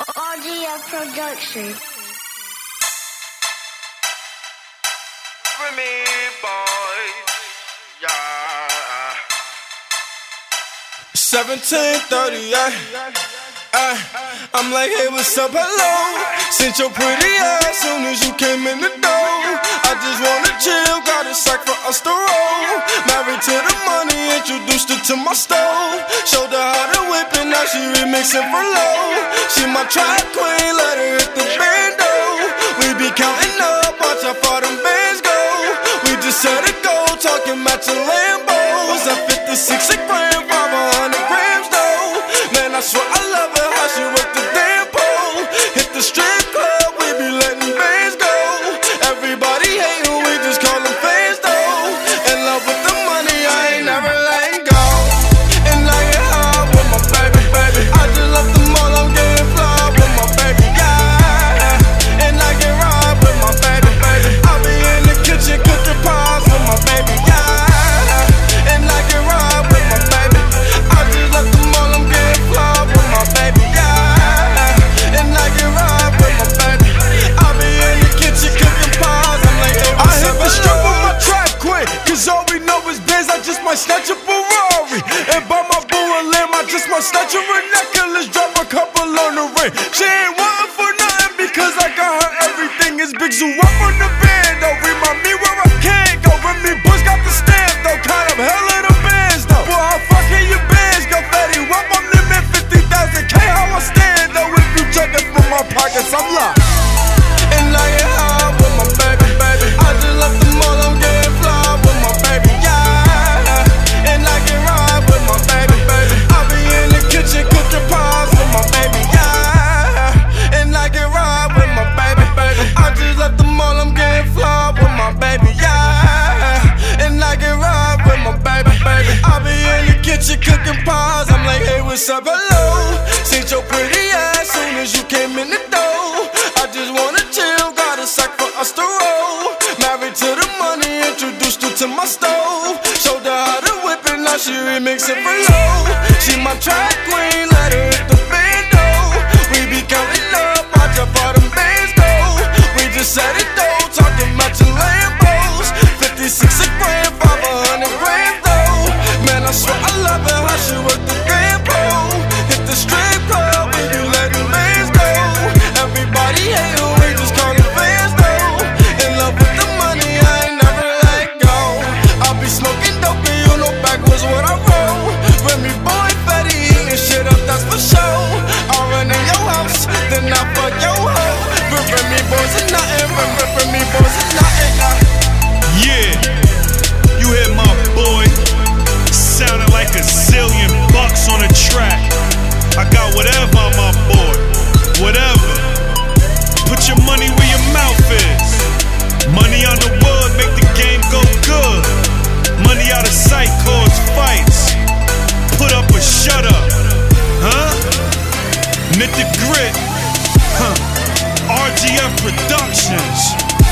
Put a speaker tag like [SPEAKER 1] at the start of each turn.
[SPEAKER 1] RGF Production.
[SPEAKER 2] Remy boy, yeah.
[SPEAKER 3] 1738. I'm like, hey, what's up? Hello. Sent your pretty ass soon as you came in the door. I just wanna chill, got a sack for us to roll. Married to the money, introduced her to my stove. Showed her how to whip it, now she remixing for low. She my track queen, let her hit the bando. We be counting up,
[SPEAKER 4] might snatch a Ferrari. And buy my boo a I just might snatch her a necklace, drop a couple on the ring. She ain't
[SPEAKER 3] what's up, hello? Seen your pretty ass soon as you came in the door. I just wanna chill, got a sack for us to roll. Married to the money, introduced her to my stove. Showed her how to whip it, now she remixing for low. She my track queen, let her hit the bando. We be counting up, watch how far them bands go. We just set it though, talking matching Lambos. 56 a gram, 500 grams though. Man, I swear I love her, how she work boys is nothing, Remy, Remy boys is nothing. Uh.
[SPEAKER 5] Yeah, you hear my boy sounding like a zillion bucks on a track. I got whatever on my board, whatever. Put your money where your mouth is. Money on the wood make the game go good. Money out of sight cause fights. Put up or shut up, huh? Knit the grit, huh? RGF Productions.